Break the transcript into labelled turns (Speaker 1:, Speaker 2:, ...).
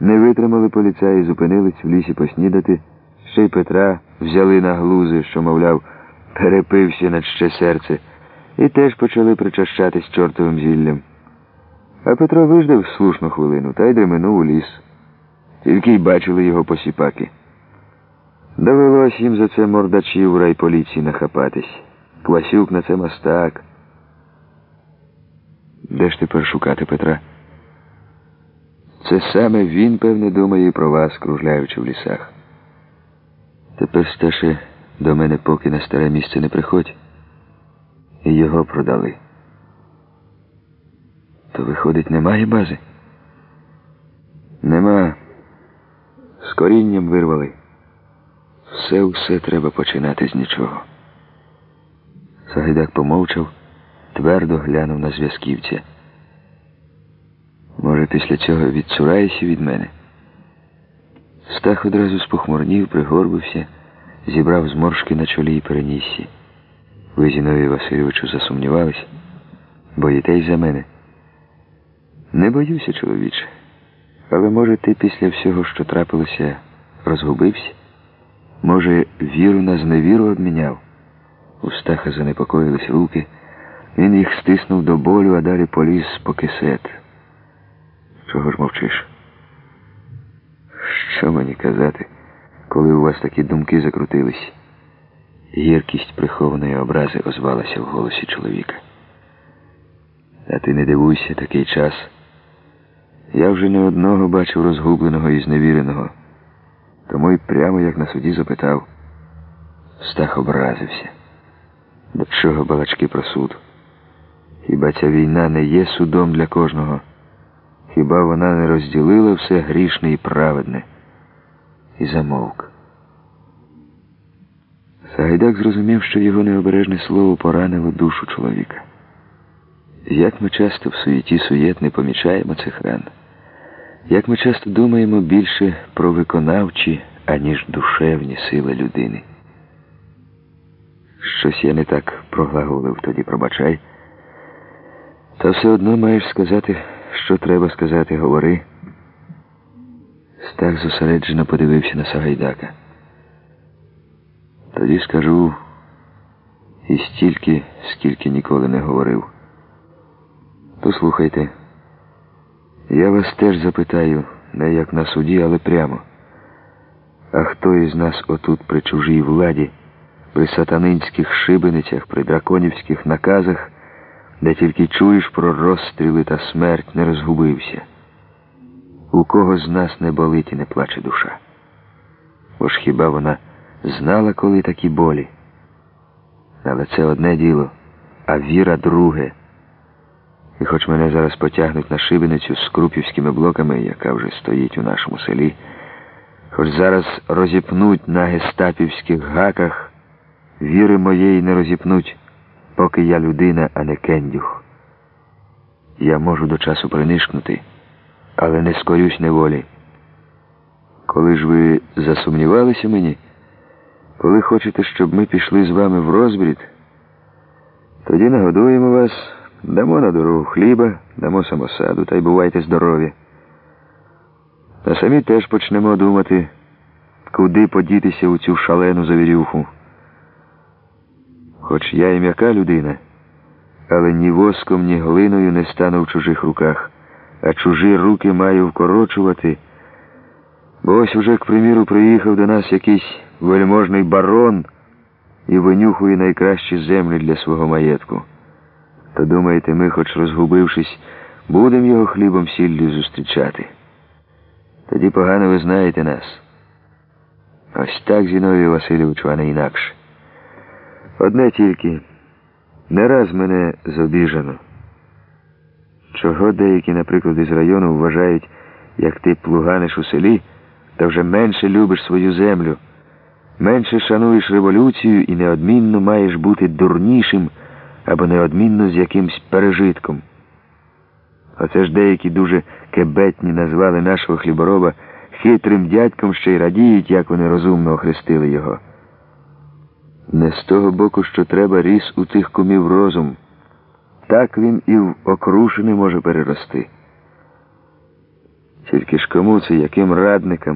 Speaker 1: Не витримали поліцаї, зупинились в лісі поснідати, ще й Петра взяли на глузи, що, мовляв, перепився над ще серце, і теж почали причащатись чортовим зіллям. А Петро виждав слушну хвилину та й дременув у ліс. Тільки й бачили його посіпаки. Довелось їм за це мордачів райполіції нахапатись. Квасюк на це мастак. Де ж тепер шукати Петра? Це саме він, певне, думає про вас, кружляючи в лісах. Тепер, Сташе, до мене поки на старе місце не приходь. І його продали. То, виходить, немає бази? Нема. З корінням вирвали. Все все треба починати з нічого. Сагайдак помовчав, твердо глянув на зв'язківця. Може, після цього відцураєшся від мене? Стах одразу спохмурнів, пригорбився, зібрав зморшки на чолі і перенісся. Ви, Зіновію Васильовичу, засумнівались? Боїтесь за мене? Не боюся, чоловіче. Але, може, ти після всього, що трапилося, розгубився? Може, віру на зневіру обміняв? У Стаха занепокоїлись руки. Він їх стиснув до болю, а далі поліз по кисет. Чого ж мовчиш? Що мені казати, коли у вас такі думки закрутились? Гіркість прихованої образи озвалася в голосі чоловіка. А ти не дивуйся такий час. Я вже не одного бачив розгубленого і зневіреного. Тому й прямо як на суді запитав. Стах образився. До чого балачки про суд? Хіба ця війна не є судом для кожного? Хіба вона не розділила все грішне і праведне? І замовк. Сагайдак зрозумів, що його необережне слово поранило душу чоловіка. Як ми часто в суєті суєт не помічаємо цих ран, як ми часто думаємо більше про виконавчі, аніж душевні сили людини. Щось я не так проглаголив тоді, пробачай. Та все одно маєш сказати, що треба сказати, говори. Стах зосереджено подивився на Сагайдака. Тоді скажу і стільки, скільки ніколи не говорив. Послухайте, я вас теж запитаю, не як на суді, але прямо. А хто із нас отут при чужій владі, при сатанинських шибеницях, при драконівських наказах, де тільки чуєш про розстріли та смерть, не розгубився? У кого з нас не болить і не плаче душа? Бо ж хіба вона знала, коли такі болі? Але це одне діло, а віра друге. І хоч мене зараз потягнуть на шибеницю з крупівськими блоками, яка вже стоїть у нашому селі, хоч зараз розіпнуть на гестапівських гаках, віри моєї не розіпнуть, поки я людина, а не кендюх. Я можу до часу принишкнути, але не скорюсь неволі. Коли ж ви засумнівалися мені, коли хочете, щоб ми пішли з вами в розбрід, тоді нагодуємо вас. Дамо на дорогу хліба, дамо самосаду, та й бувайте здорові. А самі теж почнемо думати, куди подітися у цю шалену завірюху. Хоч я і м'яка людина, але ні воском, ні глиною не стану в чужих руках, а чужі руки маю вкорочувати. Бо ось уже, к приміру, приїхав до нас якийсь вельможний барон і винюхує найкращі землі для свого маєтку. То думаєте, ми, хоч розгубившись, будемо його хлібом сіллю зустрічати? Тоді погано ви знаєте нас. Ось так, Зіновію Васильовичу, а не інакше. Одне тільки не раз мене зобіжано. Чого деякі, наприклад, із району вважають, як ти плуганиш у селі, то вже менше любиш свою землю, менше шануєш революцію і неодмінно маєш бути дурнішим або неодмінно з якимсь пережитком. Оце ж деякі дуже кебетні назвали нашого хлібороба хитрим дядьком ще й радіють, як вони розумно охрестили його. Не з того боку, що треба ріс у тих кумів розум. Так він і в окрушини може перерости. Тільки ж кому це, яким радникам?